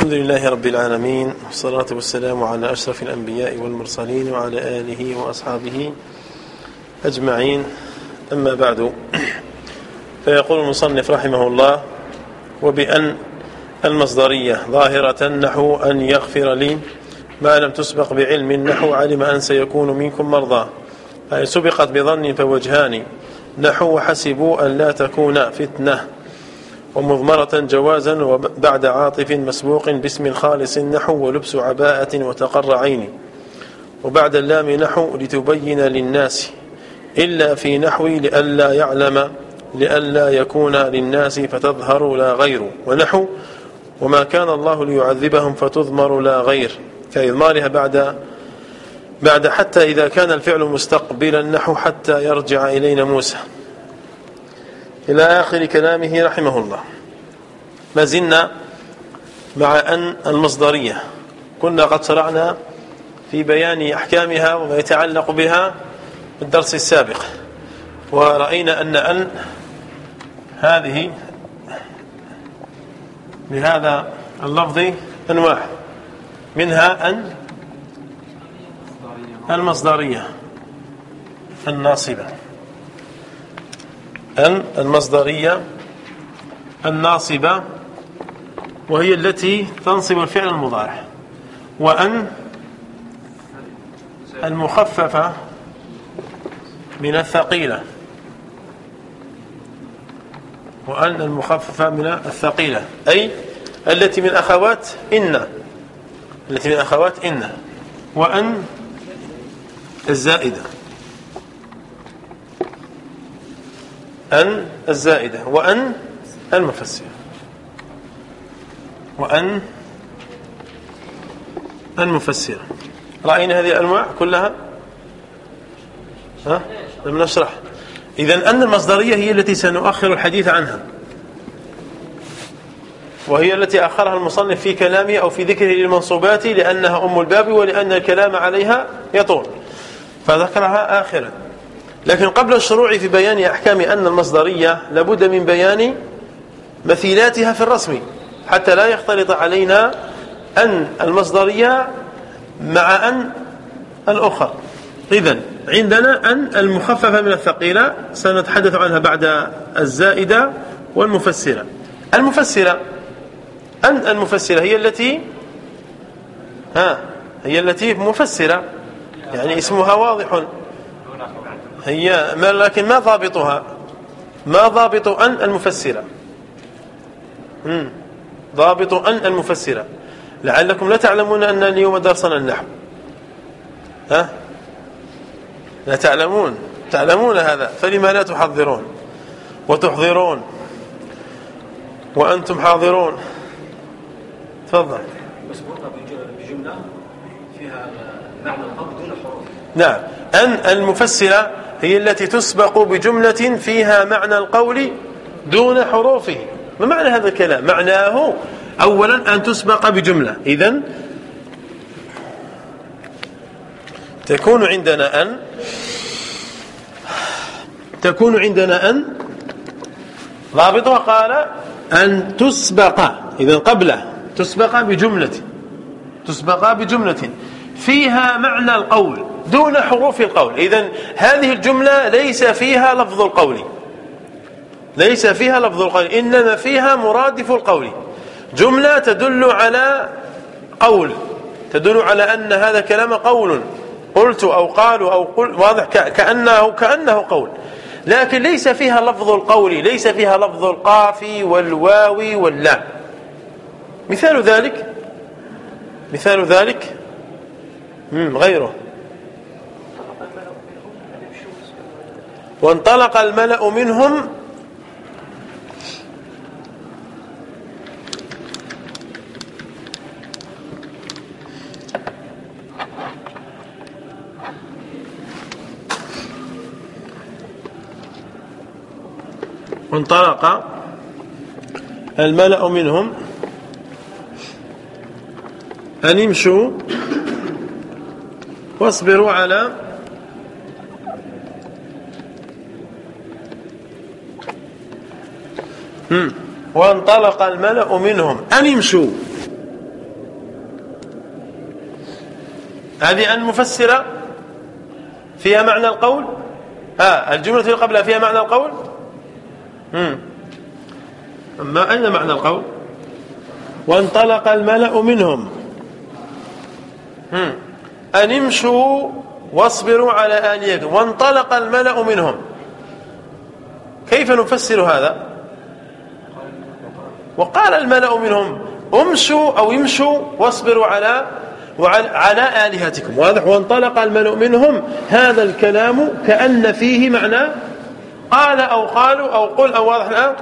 الحمد لله رب العالمين والصلاة والسلام على أشرف الأنبياء والمرسلين وعلى آله وأصحابه أجمعين. أما بعد فيقول المصنف رحمه الله وبأن المصدرية ظاهرة نحو أن يغفر لي ما لم تسبق بعلم نحو علم أن سيكون منكم مرضى. أي سبقت بظن فوجهان نحو حسبوا أن لا تكون فتنة. ومضمرة جوازا وبعد عاطف مسبوق باسم خالص نحو ولبس عباءة وتقر عين وبعد اللام نحو لتبين للناس إلا في نحو لئلا يعلم لئلا يكون للناس فتظهر لا غير. ونحو وما كان الله ليعذبهم فتضمر لا غير. كإضمارها بعد بعد حتى إذا كان الفعل مستقبلا نحو حتى يرجع إلينا موسى. إلى آخر كلامه رحمه الله. ما زلنا مع أن المصدرية كنا قد شرعنا في بيان أحكامها وما يتعلق بها في الدرس السابق. ورأينا أن أن هذه بهذا اللفظ أنواع. منها أن المصدرية الناصبة. المصدرية الناصبة وهي التي تنصب الفعل المضارع. وأن المخففة من الثقيلة. وأن المخففة من الثقيلة. أي التي من أخوات إن. التي من أخوات إن. وأن الزائدة. أن الزائدة وأن المفسرة. وأن المفسرة. رأينا هذه الأنواع كلها؟ ها؟ لم نشرح. إذا أن المصدرية هي التي سنؤخر الحديث عنها. وهي التي أخرها المصنف في كلامه أو في ذكره للمنصوبات لأنها أم الباب ولأن الكلام عليها يطول. فذكرها آخرا. لكن قبل الشروع في بيان أحكام أن المصدرية لابد من بيان مثيلاتها في الرسم حتى لا يختلط علينا أن المصدرية مع أن الأخر إذا عندنا أن المخففة من الثقيلة سنتحدث عنها بعد الزائدة والمفسرة. المفسرة أن المفسرة هي التي ها هي التي مفسرة يعني اسمها واضح. هي ما لكن ما ضابطها؟ ما ضابط أن المفسرة. مم. ضابط أن المفسرة. لعلكم لا تعلمون أن اليوم درسنا النحو. ها؟ لا تعلمون. تعلمون هذا. فلما لا تحضرون؟ وتحضرون. وأنتم حاضرون. تفضل. بجملة فيها معنى القول دون حروف. نعم. أن المفسرة هي التي تسبق بجملة فيها معنى القول دون حروفه. ما معنى هذا الكلام؟ معناه أولا أن تسبق بجملة. إذن تكون عندنا أن تكون عندنا أن ضابطها قال أن تسبق. إذا قبله تسبق بجملة. تسبق بجملة. فيها معنى القول. دون حروف القول. إذا هذه الجملة ليس فيها لفظ القول. ليس فيها لفظ القول إنما فيها مرادف القول. جملة تدل على قول. تدل على أن هذا كلام قول. قلت أو قالوا أو قل واضح كأنه, كأنه قول. لكن ليس فيها لفظ القول ليس فيها لفظ القاف والواو واللام مثال ذلك؟ مثال ذلك؟ غيره. وانطلق الملأ منهم وانطلق الملأ منهم. أن يمشوا واصبروا على وانطلق الملأ منهم. أن امشوا هذه أن مفسرة فيها معنى القول؟ ها الجملة اللي قبلها فيها معنى القول؟ ما أين معنى القول؟ وانطلق الملأ منهم. أن امشوا واصبروا على آليتهم. وانطلق الملأ منهم. كيف نفسر هذا؟ وقال الملأ منهم امشوا أو يمشوا واصبروا على وعلى آلهتكم. واضح؟ وانطلق الملأ منهم هذا الكلام كأن فيه معنى قال أو قالوا أو قل أو واضح الآن؟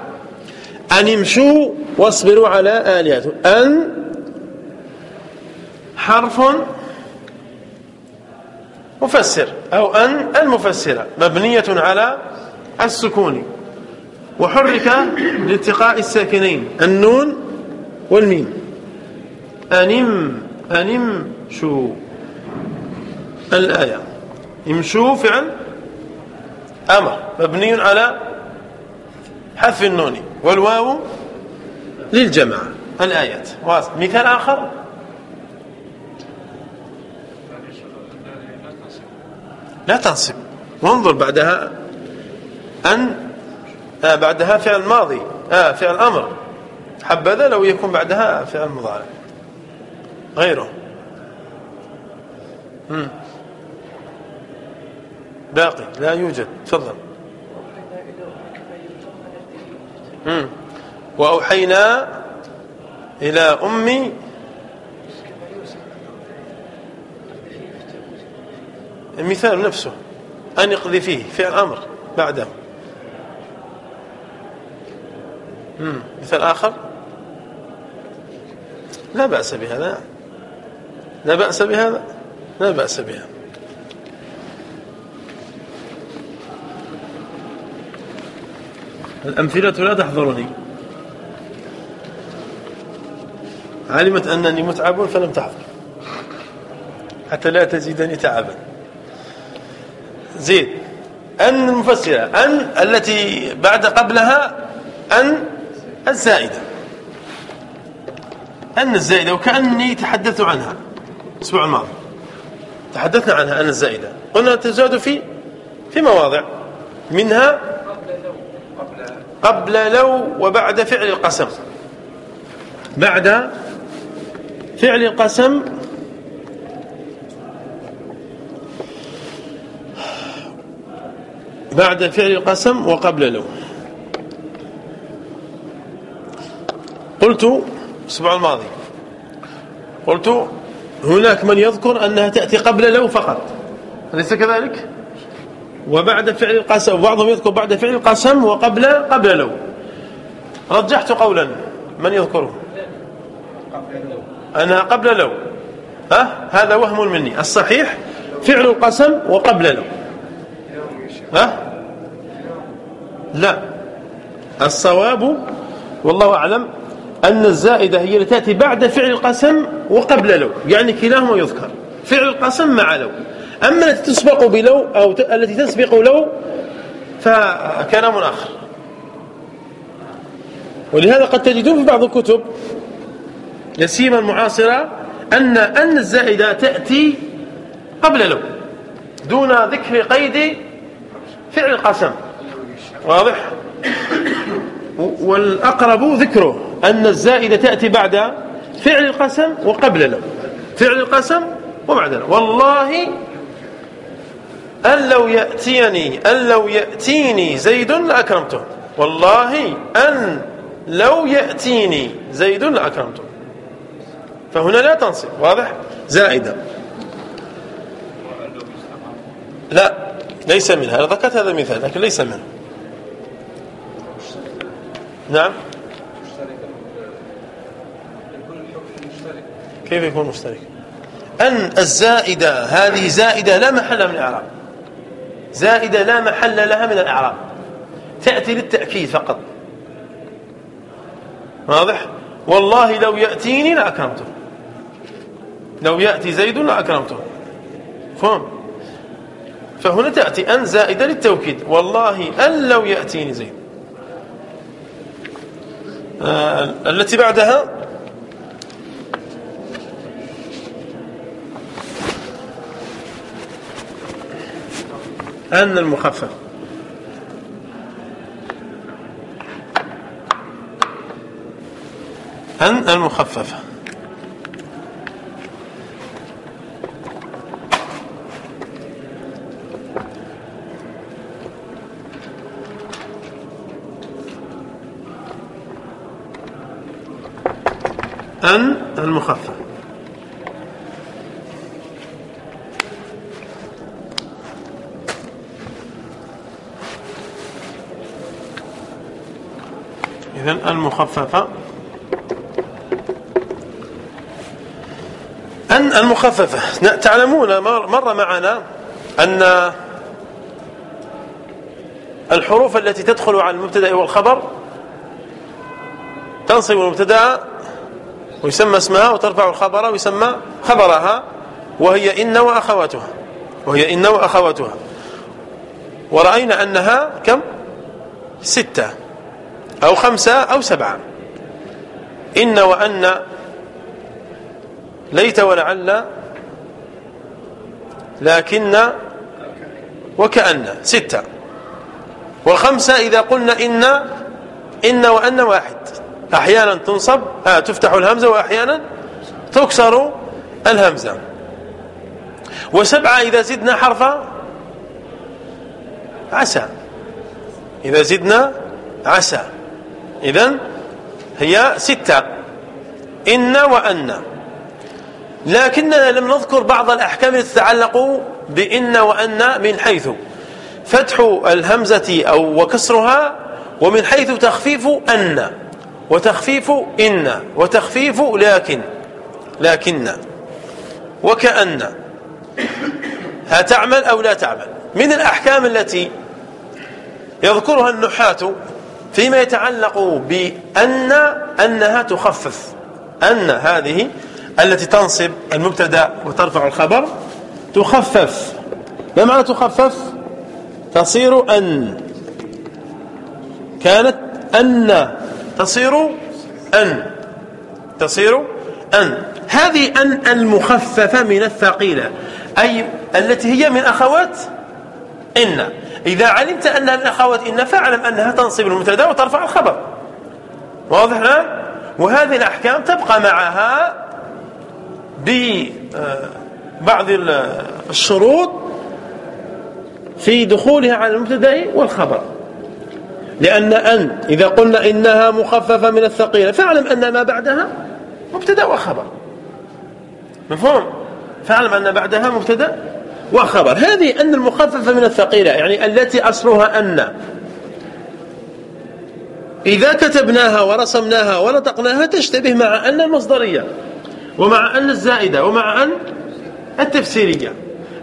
أن امشوا واصبروا على آلهتكم. أن حرف مفسر أو أن المفسرة مبنية على السكون. وحرك لالتقاء الساكنين. النون والميم. أنم أن امشوا الآية. امشوا فعل؟ أمر. مبني على حذف النون والواو للجماعة. الآيات. مثال آخر. لا تنصب. وانظر بعدها. أن آه بعدها فعل ماضي. آه فعل أمر. حبذا لو يكون بعدها فعل مضارع. غيره. مم. باقي. لا يوجد. تفضل. وأوحينا إلى أمي المثال نفسه. أن يقضي فيه فعل أمر. بعده. مم. مثال آخر؟ لا بأس بهذا. لا بأس بهذا. لا بأس بها الأمثلة لا تحضرني. علمت أنني متعب فلم تحضر. حتى لا تزيدني تعبا. زيد أن المفسرة أن التي بعد قبلها أن الزائدة. أن الزائدة وكأني تحدثت عنها الأسبوع الماضي. تحدثنا عنها أن الزائدة. قلنا تزاد في في مواضع. منها قبل لو وبعد فعل القسم. بعد فعل القسم بعد فعل القسم وقبل لو. قلت الأسبوع الماضي قلت هناك من يذكر أنها تأتي قبل لو فقط. أليس كذلك؟ وبعد فعل القسم وبعضهم يذكر بعد فعل القسم وقبل قبل لو رجحت قولا من يذكره؟ أنها قبل لو ها؟ هذا وهم مني. الصحيح فعل القسم وقبل لو ها؟ لا. الصواب والله أعلم أن الزائدة هي التي تأتي بعد فعل القسم وقبل لو. يعني كلاهما يذكر. فعل القسم مع لو. أما التي تسبق بلو أو التي تسبق لو فكلام آخر ولهذا قد تجدون في بعض الكتب يسيما المعاصرة أن أن الزائدة تأتي قبل لو. دون ذكر قيد فعل القسم. واضح؟ والأقرب ذكره أن الزائدة تأتي بعد فعل القسم وقبل له. فعل القسم وبعد له. والله أن لو يأتيني أن لو يأتيني زيد لأكرمته. والله أن لو يأتيني زيد لأكرمته. فهنا لا تنصب. واضح؟ زائدة. لا ليس منها. ذكرت هذا المثال لكن ليس منه نعم. كيف يكون مشترك؟ أن الزائدة هذه زائدة لا محل من الإعراب. زائدة لا محل لها من الإعراب. تأتي للتأكيد فقط. واضح؟ والله لو يأتيني لأكرمته لو يأتي زيد لأكرمته فهم؟ فهنا تأتي أن زائدة للتوكيد. والله أن لو يأتيني زيد. آه، التي بعدها. أن المخفف. أن المخففة أن المخفف. إذن المخففة أن المخففة تعلمون مر معنا أن الحروف التي تدخل على المبتدأ والخبر تنصب المبتدأ ويسمى اسمها وترفع الخبر ويسمى خبرها وهي إن وأخواتها وهي إن وأخواتها. ورأينا أنها كم؟ ستة أو خمسة أو سبعة. إن وأن ليت ولعل لكن وكأن ستة. والخمسة إذا قلنا إن إن وأن واحد. أحيانا تنصب آه تفتح الهمزة وأحيانا تكسر الهمزة. وسبعة إذا زدنا حرف عسى. إذا زدنا عسى. إذن هي ستة. إن وأن. لكننا لم نذكر بعض الأحكام التي تتعلق بإن وأن من حيث فتح الهمزة أو وكسرها ومن حيث تخفيف أن. وتخفيف إن وتخفيف لكن لكن. وكأن. هتعمل أو لا تعمل؟ من الأحكام التي يذكرها النحاة فيما يتعلق بأن أنها تخفف. أن هذه التي تنصب المبتدأ وترفع الخبر تخفف. ما معنى تخفف؟ تصير أن. كانت أن تصير أن تصير أن. هذه أن المخففة من الثقيلة أي التي هي من أخوات إن. إذا علمت أنها من أخوات إن فاعلم أنها تنصب المبتدا وترفع الخبر. واضح الآن وهذه الأحكام تبقى معها ببعض الشروط في دخولها على المبتدا والخبر. لأن أن إذا قلنا إنها مخففة من الثقيلة فاعلم أن ما بعدها مبتدأ وخبر. مفهوم؟ فاعلم أن بعدها مبتدأ وخبر. هذه أن المخففة من الثقيلة يعني التي أصلها أن. إذا كتبناها ورسمناها ونطقناها تشتبه مع أن المصدرية ومع أن الزائدة ومع أن التفسيرية.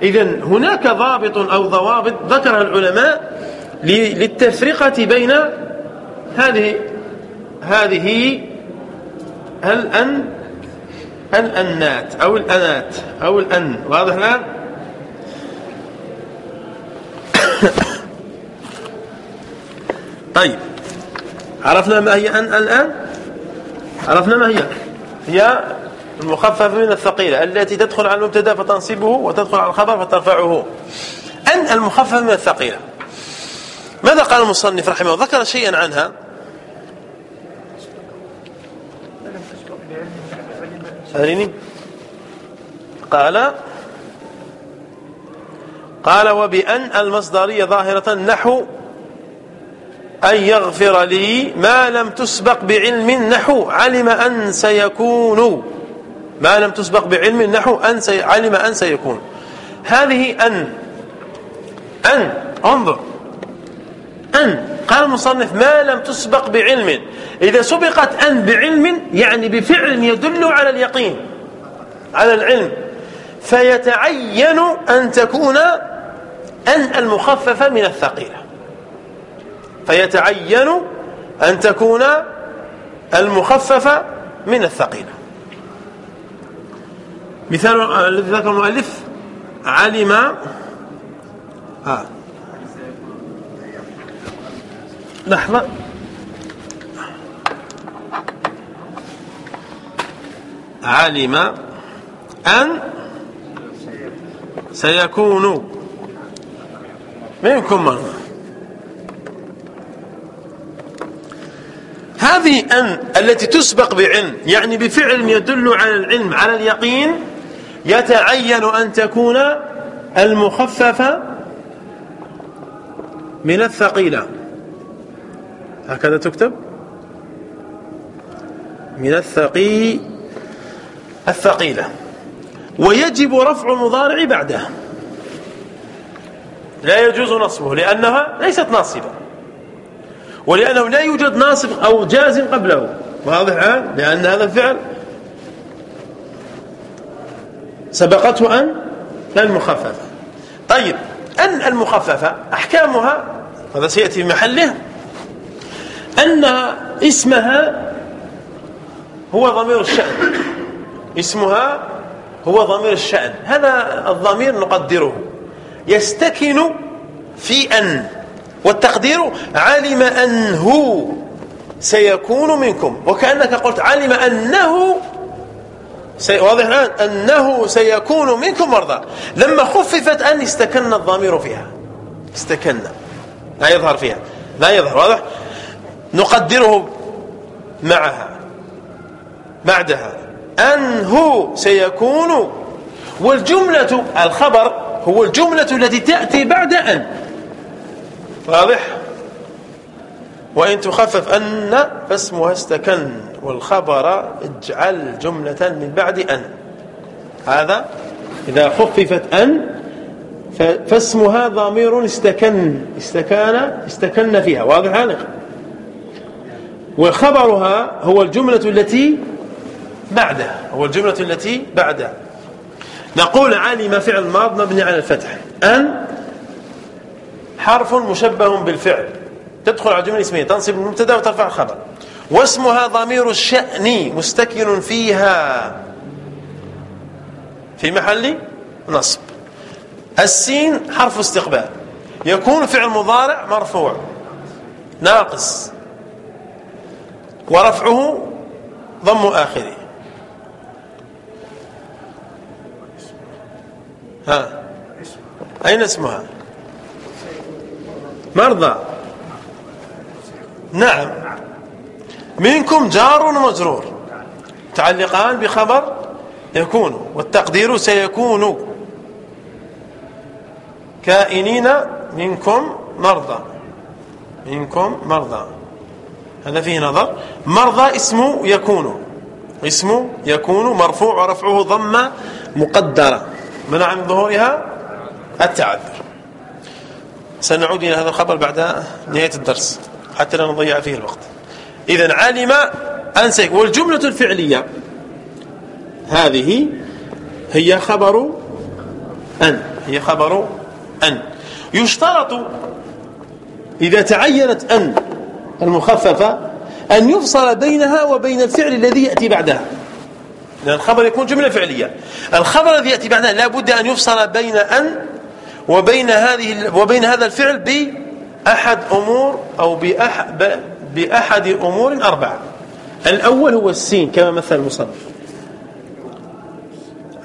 إذا هناك ضابط أو ضوابط ذكرها العلماء للتفرقة بين هذه هذه الأن الأنات أو الأنات أو الأن. واضح الآن؟ طيب. عرفنا ما هي أن الآن؟ عرفنا ما هي. هي المخففة من الثقيلة التي تدخل على المبتدأ فتنصبه وتدخل على الخبر فترفعه. أن المخففة من الثقيلة. ماذا قال المصنف رحمه الله؟ ذكر شيئا عنها. أريني. قال قال وبأن المصدرية ظاهرة نحو أن يغفر لي ما لم تسبق بعلم نحو. علم أن سيكون. ما لم تسبق بعلم نحو أن علم أن سيكون. هذه أن. أن. انظر. أن قال المصنف ما لم تسبق بعلم. إذا سبقت أن بعلم يعني بفعل يدل على اليقين على العلم. فيتعين أن تكون أن المخففة من الثقيلة. فيتعين أن تكون المخففة من الثقيلة. مثال الذي ذكر المؤلف علم آه. لحظة. علم أن سيكون منكم مرضى هذه أن التي تسبق بعلم يعني بفعل يدل على العلم على اليقين يتعين أن تكون المخففة من الثقيلة. هكذا تكتب؟ من الثقي الثقيلة. ويجب رفع المضارع بعده. لا يجوز نصبه لأنها ليست ناصبة. ولأنه لا يوجد ناصب أو جازم قبله. واضح الآن لأن هذا الفعل سبقته أن المخففة طيب أن المخففة أحكامها هذا سيأتي في محله. أن اسمها هو ضمير الشأن. اسمها هو ضمير الشأن. هذا الضمير نقدره. يستكن في أن والتقدير علم أنه سيكون منكم. وكأنك قلت علم أنه سي... واضح الآن؟ أنه سيكون منكم مرضى. لما خففت أن استكن الضمير فيها. استكن. لا يظهر فيها. لا يظهر واضح؟ نقدره معها بعدها. أنه سيكون والجملة الخبر هو الجملة التي تأتي بعد أن. واضح؟ وإن تخفف أن فاسمها استكن والخبر اجعل جملة من بعد أن. هذا إذا خففت أن فاسمها ضمير استكن استكان استكن فيها. واضح؟ هذا وخبرها هو الجملة التي بعده هو الجملة التي بعده نقول علم فعل ماض مبني على الفتح. أن حرف مشبه بالفعل. تدخل على جملة اسمية تنصب المبتدا وترفع الخبر. واسمها ضمير الشأن مستكن فيها. في محل نصب. السين حرف استقبال. يكون فعل مضارع مرفوع. ناقص. ورفعه ضم آخره. ها. أين اسمها؟ مرضى. نعم. منكم جار ومجرور. تعلقان بخبر يكون والتقدير سيكون. كائنين منكم مرضى. منكم مرضى. هذا فيه نظر. مرضى اسمه يكون. اسمه يكون مرفوع ورفعه ضمه مقدرة. منع من ظهورها؟ التعذر. سنعود إلى هذا الخبر بعد نهاية الدرس حتى لا نضيع فيه الوقت. إذا علم أنسك والجملة الفعلية هذه هي خبر أن. هي خبر أن. يشترط إذا تعينت أن المخففة أن يفصل بينها وبين الفعل الذي يأتي بعدها. لأن الخبر يكون جملة فعلية. الخبر الذي يأتي بعدها لا بد أن يفصل بين أن وبين هذه وبين هذا الفعل بأحد أمور أو بأحد, بأحد أمور أربعة. الأول هو السين كما مثل المصنف.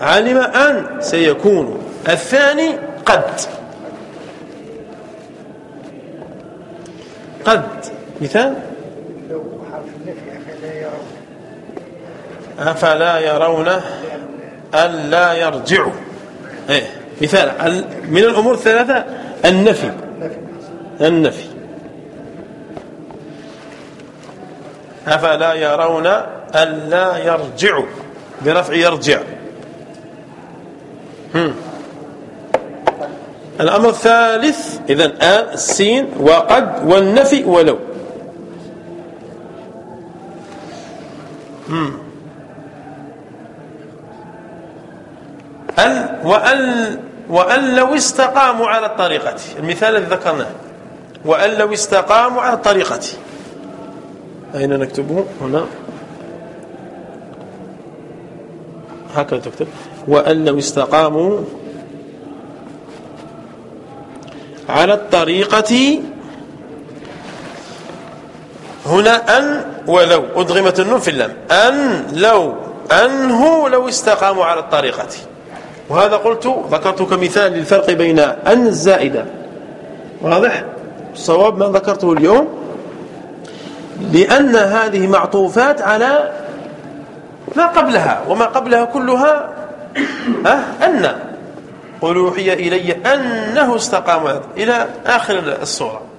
علم أن سيكون. الثاني قد. قد. مثال؟ أفلا يرون ألا يرجعوا إيه مثال من الأمور الثلاثة النفي. النفي. أفلا يرون ألا يرجعوا برفع يرجع. هم. الأمر الثالث إذا السين وقد والنفي ولو. أن وأن وأن لو استقاموا على الطريقة. المثال الذي ذكرناه. وأن لو استقاموا على الطريقة. أين نكتبه؟ هنا. هكذا تكتب. وأن لو استقاموا على الطريقة هنا أن ولو أدغمت النون في اللام. أن لو أنه لو استقاموا على الطريقة. وهذا قلت ذكرت كمثال للفرق بين أن الزائدة واضح؟ الصواب ما ذكرته اليوم. لأن هذه معطوفات على ما قبلها وما قبلها كلها أه أن. قل أوحي إلي أنه استقام إلى آخر الصورة.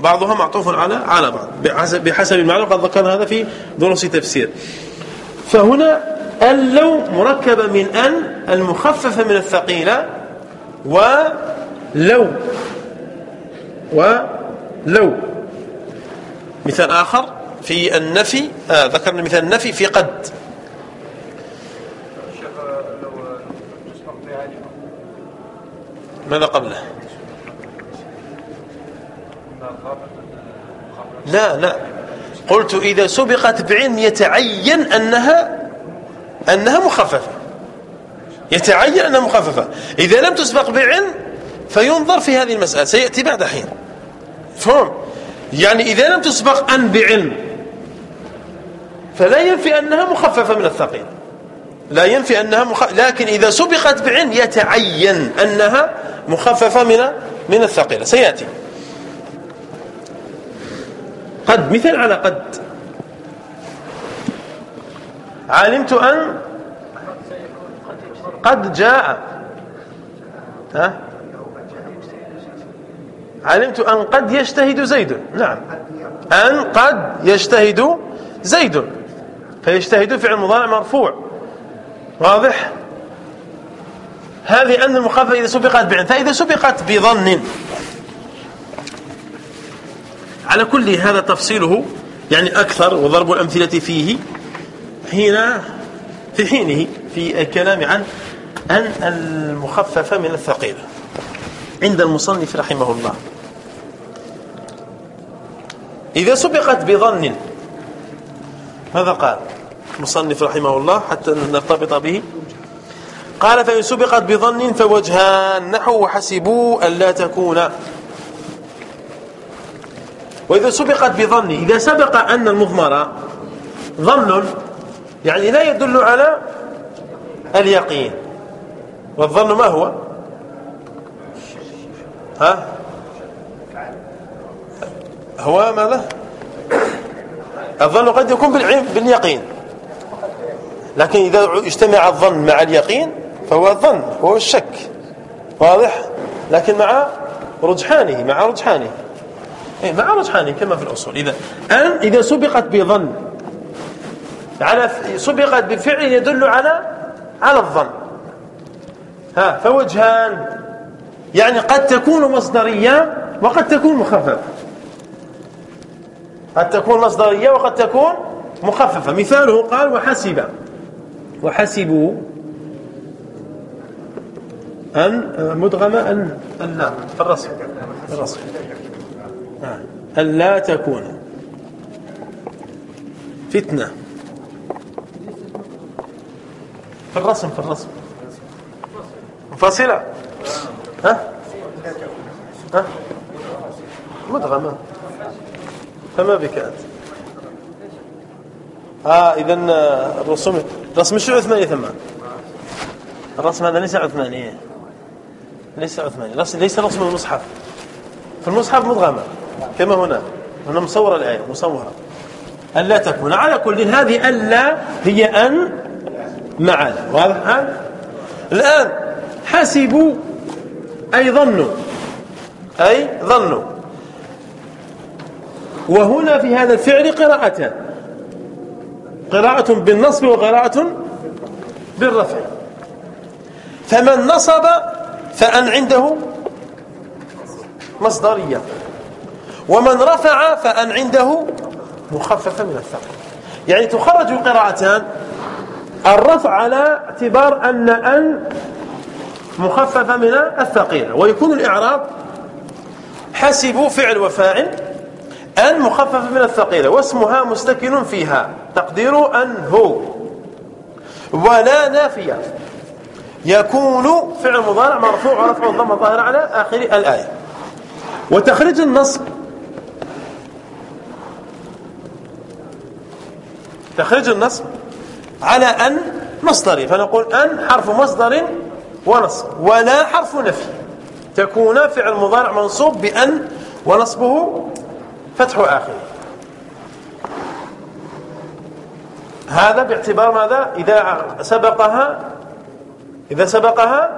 بعضها معطوف على على بعض بحسب, بحسب المعنى قد ذكرنا هذا في دروس تفسير فهنا اللو مركبة من أن المخففة من الثقيلة ولو ولو مثال آخر في النفي آه ذكرنا مثال النفي في قد ماذا قبله لا لا. قلت إذا سبقت بعلم يتعين أنها أنها مخففة. يتعين أنها مخففة. إذا لم تسبق بعلم فينظر في هذه المسألة. سيأتي بعد حين. فهم؟ يعني إذا لم تسبق أن بعلم فلا ينفي أنها مخففة من الثقيل. لا ينفي أنها مخ... لكن إذا سبقت بعلم يتعين أنها مخففة من من الثقيلة. سيأتي. قد مثل على قد. علمت أن قد جاء. ها؟ علمت أن قد يجتهد زيد. نعم. أن قد يجتهد زيد. فيجتهد فعل مضارع مرفوع. واضح؟ هذه أن المخافة إذا سبقت بعلم. فإذا سبقت بظن. على كل هذا تفصيله يعني أكثر وضرب الأمثلة فيه حين في حينه في الكلام عن أن المخففة من الثقيلة عند المصنف رحمه الله. إذا سبقت بظن ماذا قال المصنف رحمه الله حتى نرتبط به؟ قال فإن سبقت بظن فوجهان نحو وحسبوا ألا تكون وإذا سبقت بظن إذا سبق أن المضمر ظن يعني لا يدل على اليقين. والظن ما هو؟ ها؟ هو ماذا؟ الظن قد يكون باليقين. لكن إذا اجتمع الظن مع اليقين فهو الظن هو الشك. واضح؟ لكن مع رجحانه مع رجحانه. مع رجحانه كما في الأصول. إذا أن إذا سبقت بظن على سبقت بفعل يدل على على الظن. ها فوجهان. يعني قد تكون مصدرية وقد تكون مخففة. قد تكون مصدرية وقد تكون مخففة. مثاله قال وحسب. وحسبوا أن مدغمة أن أن لا في الرسم في أن لا تكون فتنة. في الرسم في الرسم. منفصلة ها؟ ها؟ مدغمة. فما بك أنت؟ آه اذا الرسوم رسم الشيوع عثماني ثم؟ الرسم هذا ليس عثماني ليس عثماني ليس رسم المصحف. في المصحف مدغمة. كما هنا. هنا مصورة الآية مصورة. ألا تكون. على كل هذه ألا هي أن مع واضح؟ الآن حسبوا أي ظنوا. أي ظنوا. وهنا في هذا الفعل قراءتان قراءة بالنصب وقراءة بالرفع. فمن نصب فأن عنده مصدرية. ومن رفع فأن عنده مخففة من الثقل. يعني تخرج القراءتان الرفع على اعتبار أن أن مخففة من الثقيلة ويكون الإعراب حسبوا فعل وفاعل أن مخففة من الثقيلة واسمها مستكن فيها. تقدير أن هو. ولا نافية. يكون فعل مضارع مرفوع ورفع الضم الظاهر على آخر الآية. وتخريج النصب تخريج النصب على أن مصدري فنقول أن حرف مصدر ونصب ولا حرف نفي. تكون فعل مضارع منصوب بأن ونصبه فتح آخره. هذا باعتبار ماذا؟ إذا سبقها إذا سبقها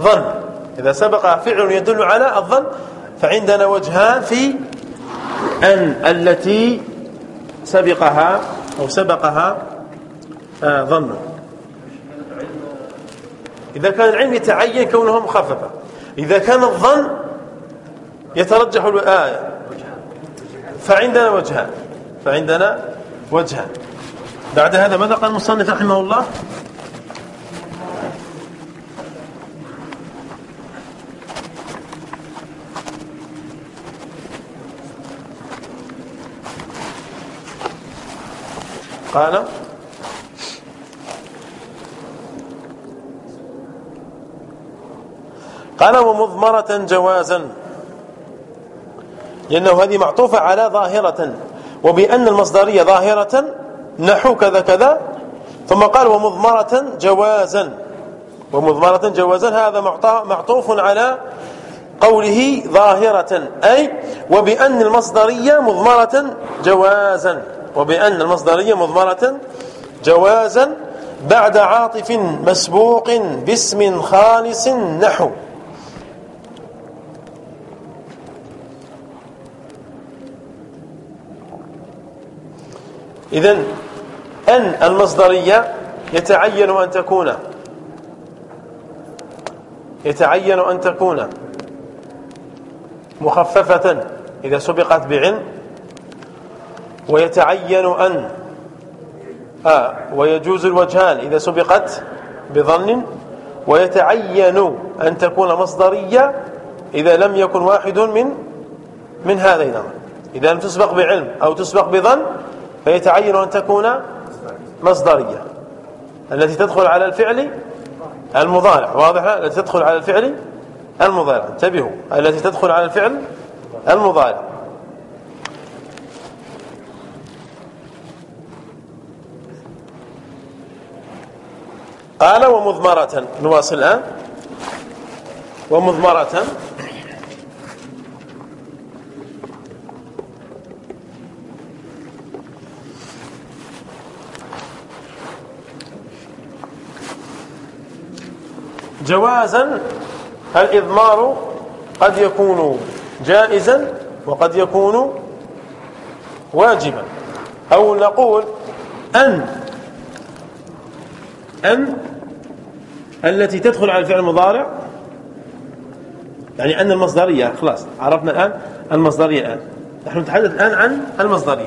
ظن. إذا سبقها فعل يدل على الظن فعندنا وجهان في أن التي سبقها أو سبقها آه ظن إذا كان العلم يتعين كونه مخففا إذا كان الظن يترجح الآية فعندنا وجهان. فعندنا وجهان. بعد هذا ماذا قال المصنف رحمه الله؟ قال قال ومضمرة جوازا. لأنه هذه معطوفة على ظاهرة. وبأن المصدرية ظاهرة نحو كذا كذا. ثم قال ومضمرة جوازا. ومضمرة جوازا هذا معطوف على قوله ظاهرة. أي وبأن المصدرية مضمرة جوازا. وبأن المصدرية مضمرة جوازا بعد عاطف مسبوق باسم خالص نحو. إذن أن المصدرية يتعين أن تكون يتعين أن تكون مخففة إذا سبقت بعلم. ويتعين أن آه ويجوز الوجهان إذا سبقت بظن ويتعين أن تكون مصدرية إذا لم يكن واحد من من هذين. إذا لم تسبق بعلم أو تسبق بظن فيتعين أن تكون مصدرية التي تدخل على الفعل المضارع. واضح؟ التي تدخل على الفعل المضارع. انتبهوا. التي تدخل على الفعل المضارع. قال ومضمرة. نواصل الآن. ومضمرة. جوازا الإضمار قد يكون جائزا وقد يكون واجبا. أو نقول أن أن التي تدخل على الفعل المضارع يعني أن المصدرية خلاص عرفنا الآن المصدرية الآن. نحن نتحدث الآن عن المصدرية.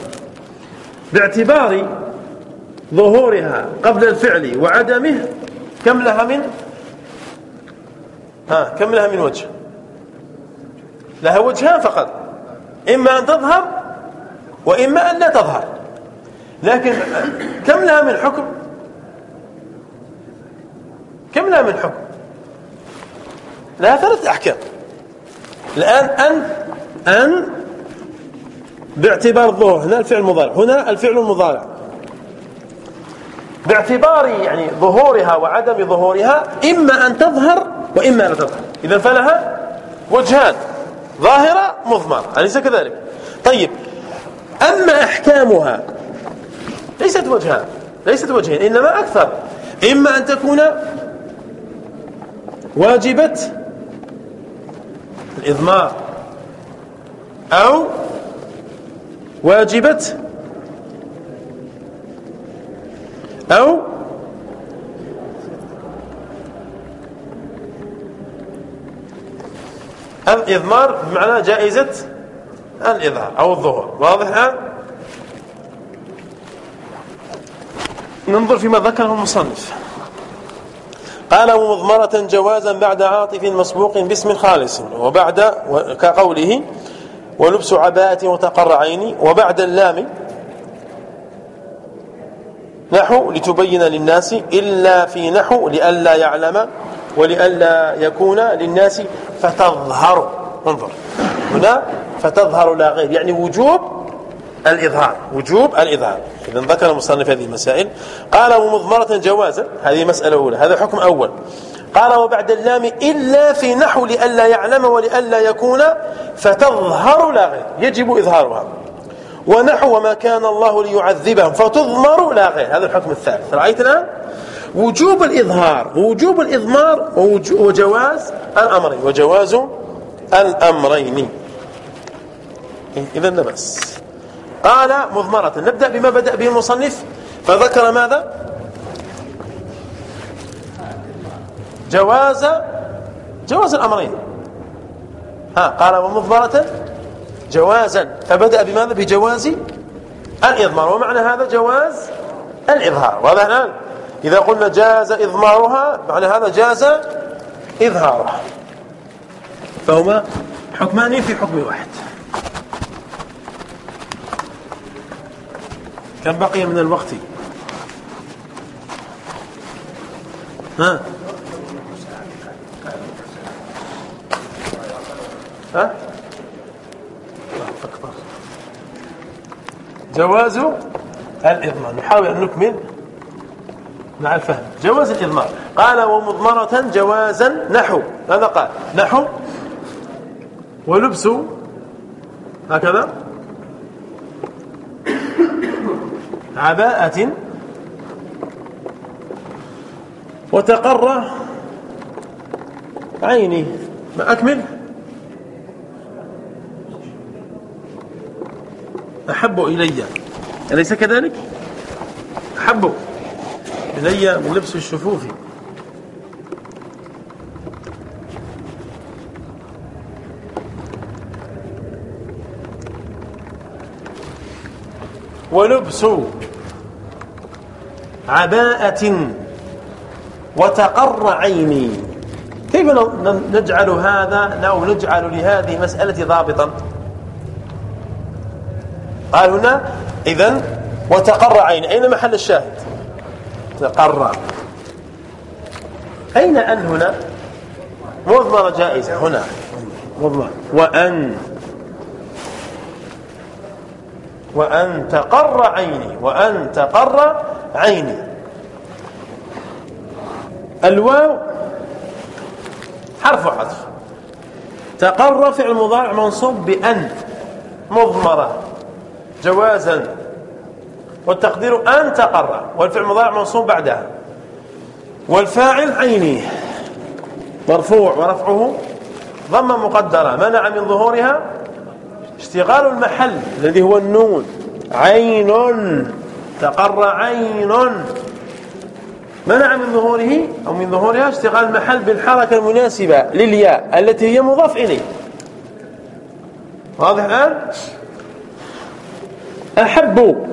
باعتبار ظهورها قبل الفعل وعدمه كم لها من؟ ها كم لها من وجه؟ لها وجهان فقط. إما أن تظهر وإما أن لا تظهر. لكن كم لها من حكم؟ كم لها من حكم؟ لها ثلاث أحكام. الآن أن أن باعتبار الظهور هنا الفعل المضارع هنا الفعل المضارع. باعتبار يعني ظهورها وعدم ظهورها إما أن تظهر وإما لا تظهر. إذا فلها وجهان ظاهرة مضمرة أليس كذلك؟ طيب أما أحكامها ليست وجهان ليست وجهين إنما أكثر. إما أن تكون واجبة الإضمار أو واجبة أو الإضمار بمعنى جائزة الإظهار أو الظهور. واضح الآن ننظر فيما ذكره المصنف. قال ومضمرة جوازا بعد عاطف مسبوق باسم خالص وبعد كقوله ولبس عباءة متقرعين وبعد اللام نحو لتبين للناس إلا في نحو لئلا يعلم ولئلا يكون للناس فتظهر. انظر. هنا فتظهر لا غير يعني وجوب الإظهار وجوب الإظهار. إذا ذكر المصنف هذه المسائل. قال ومضمرة جوازا. هذه مسألة أولى. هذا حكم أول. قال وبعد اللام إلا في نحو لئلا يعلم ولئلا يكون فتظهر لا غير. يجب إظهارها. ونحو وما كان الله ليعذبهم فتضمر لا غير. هذا الحكم الثالث. رأيت الآن؟ وجوب الإظهار ووجوب الإضمار وجواز الأمرين. وجواز الأمرين. إذا بس قال مضمرة. نبدأ بما بدأ به المصنف. فذكر ماذا؟ جواز جواز الأمرين. ها قال ومضمرة جوازا. فبدأ بماذا؟ بجواز الإضمار. ومعنى هذا جواز الإظهار. واضح الآن؟ إذا قلنا جاز إضمارها معنى هذا جاز إظهارها. فهما حكمان في حكم واحد. كم بقي من الوقت؟ ها؟ ها؟ جواز الإضمار. نحاول أن نكمل مع الفهم. جواز الإضمار. قال ومضمرة جوازا نحو. ماذا قال؟ نحو ولبس هكذا. عباءة وتقر عيني. ما أكمل؟ أحب إلي. أليس كذلك؟ أحب إلي من لبس الشفوف. ولبس عباءة وتقر عيني. كيف نجعل هذا أو نجعل لهذه المسألة ضابطا؟ قال هنا إذن وتقر عيني. أين محل الشاهد؟ تقر. أين أن هنا؟ مضمرة جائزة. هنا. مضمرة. وأن. وأن تقر عيني. وأن تقر عيني. الواو حرف حذف تقر فعل مضارع منصوب بأن مضمرة. جوازا. والتقدير أن تقر. والفعل المضارع منصوب بعدها. والفاعل عيني. مرفوع ورفعه ضمه مقدرة. منع من ظهورها اشتغال المحل الذي هو النون. عين. تقر عين. منع من ظهوره أو من ظهورها اشتغال المحل بالحركة المناسبة للياء التي هي مضاف إليه. واضح الآن؟ أحب.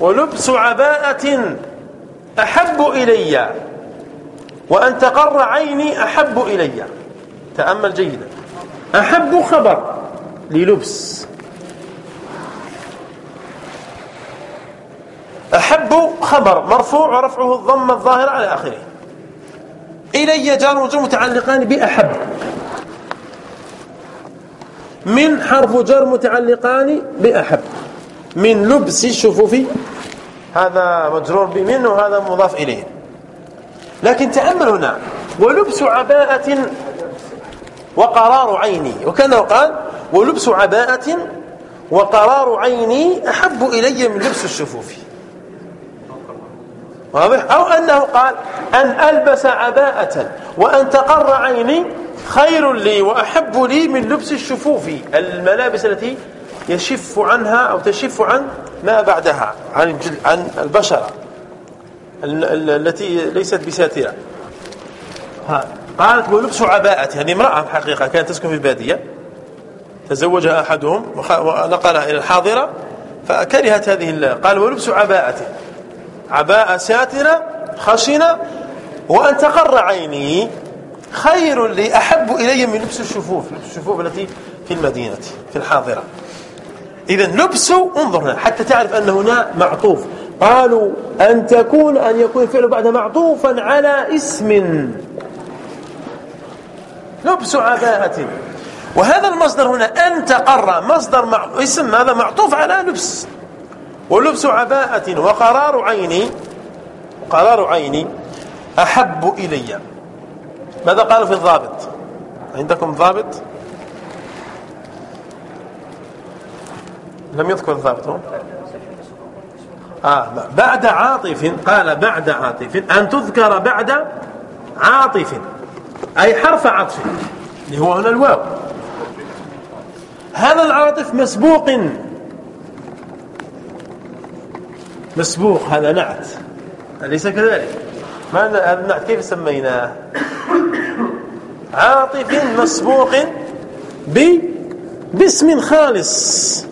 ولبس عباءة. أحب إلي. وأن تقر عيني أحب إلي. تأمل جيدا. أحب خبر للبس. أحب خبر مرفوع ورفعه الضم الظاهر على آخره. إلي جار وجر متعلقان بأحب. من حرف جر متعلقان بأحب. من لبس الشفوف. هذا مجرور بمن وهذا مضاف إليه. لكن تأمل هنا. ولبس عباءة وقرار عيني. وكان قال ولبس عباءة وقرار عيني أحب إلي من لبس الشفوف. واضح؟ أو أنه قال أن ألبس عباءة وأن تقر عيني خير لي وأحب لي من لبس الشفوف. الملابس التي يشف عنها أو تشف عن ما بعدها عن عن البشرة التي ليست بساترة. قالت ولبس عباءة هذه امرأة حقيقة كانت تسكن في البادية تزوجها أحدهم ونقلها إلى الحاضرة فكرهت هذه قال ولبس عباءة. عباءة ساترة خشنة وأن تقر عيني خير لي أحب إلي من لبس الشفوف لبس الشفوف التي في المدينة في الحاضرة. إذا لبس انظر هنا حتى تعرف أن هنا معطوف. قالوا أن تكون أن يكون الفعل بعد معطوفا على اسم. لبس عباءة. وهذا المصدر هنا أن تقر مصدر مع... اسم هذا معطوف على لبس. ولبس عباءة وقرار عيني قرار عيني أحب إلي. ماذا قالوا في الضابط؟ عندكم ضابط؟ لم يذكر الضابط آه بعد عاطف قال بعد عاطف أن تذكر بعد عاطف أي حرف عطف اللي هو هنا الواو. هذا العاطف مسبوق. مسبوق هذا نعت. أليس كذلك؟ ما هذا النعت؟ كيف سميناه؟ عاطف مسبوق ب باسم خالص.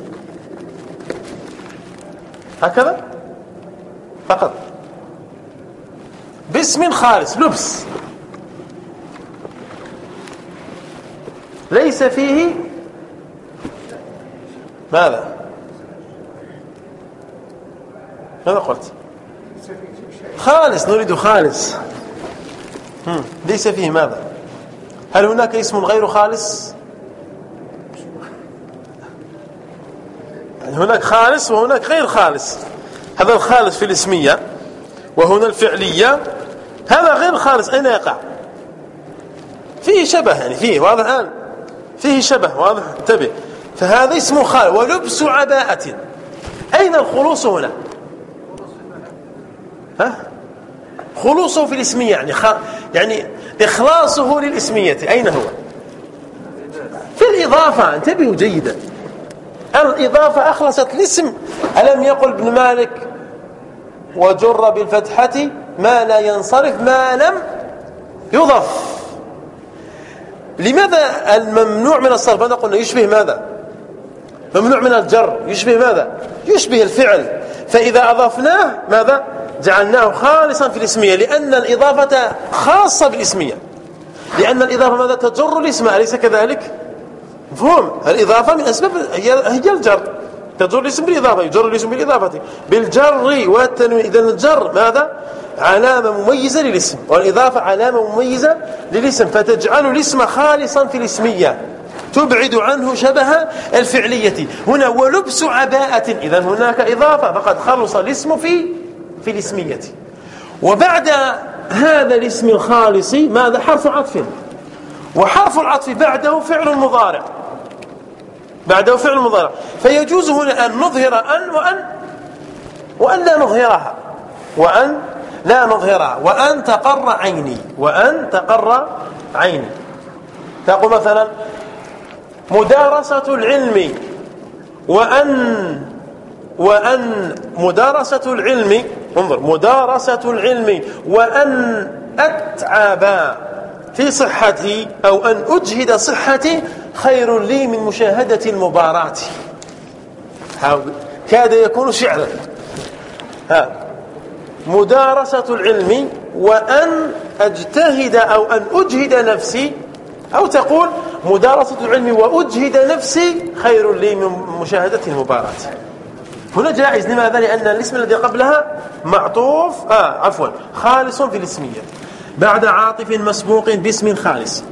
هكذا؟ فقط. باسم خالص لبس. ليس فيه ماذا؟ ماذا قلت؟ خالص نريد خالص. ليس فيه ماذا؟ هل هناك اسم غير خالص؟ يعني هناك خالص وهناك غير خالص. هذا الخالص في الاسمية وهنا الفعلية. هذا غير خالص. أين يقع؟ فيه شبه يعني فيه واضح الآن؟ فيه شبه واضح. انتبه. فهذا اسمه خالص. ولبس عباءة. أين الخلوص هنا؟ ها؟ خلوصه في الاسمية يعني خ... يعني إخلاصه للاسمية. أين هو؟ في الإضافة انتبهوا جيدا. الإضافة أخلصت الاسم. ألم يقل ابن مالك وجر بالفتحة ما لا ينصرف ما لم يضف. لماذا الممنوع من الصرف؟ ماذا قلنا يشبه ماذا؟ ممنوع من الجر. يشبه ماذا؟ يشبه الفعل. فإذا أضفناه ماذا؟ جعلناه خالصا في الاسمية لأن الإضافة خاصة بالاسمية. لأن الإضافة ماذا تجر الاسم؟ أليس كذلك؟ مفهوم. الإضافة من أسباب هي الجر. تجر الاسم بالإضافة يجر الاسم بالإضافة. بالجر والتنوين. إذا الجر ماذا؟ علامة مميزة للاسم والإضافة علامة مميزة للاسم. فتجعل الاسم خالصا في الاسمية. تبعد عنه شبه الفعلية. هنا ولبس عباءة. إذا هناك إضافة. فقد خلص الاسم في في الاسمية. وبعد هذا الاسم الخالص ماذا؟ حرف عطف. وحرف العطف بعده فعل مضارع. بعده فعل مضارع. فيجوز هنا أن نظهر أن وأن وأن لا نظهرها. وأن لا نظهرها. وأن تقر عيني. وأن تقر عيني. تقول مثلا مدارسة العلم. وأن وأن مدارسة العلم انظر مدارسة العلم وأن أتعب في صحتي أو أن أجهد صحتي خير لي من مشاهدة المباراة. كاد يكون شعرا. ها مدارسة العلم وأن أجتهد أو أن أجهد نفسي أو تقول مدارسة العلم وأجهد نفسي خير لي من مشاهدة المباراة. هنا جائز لماذا؟ لأن الاسم الذي قبلها معطوف آه عفوا خالص في الاسمية. بعد عاطف مسبوق باسم خالص.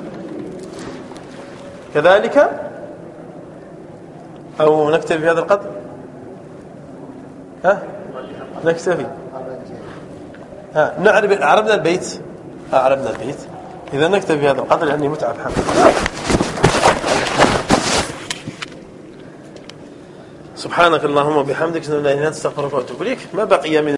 كذلك؟ أو نكتفي بهذا القدر؟ ها؟ نكتفي. ها نعرف عربنا البيت. ها عربنا البيت. إذا نكتفي بهذا القدر لأني متعب حمد سبحانك اللهم وبحمدك نستغفرك ونتوب إليك. ما بقي من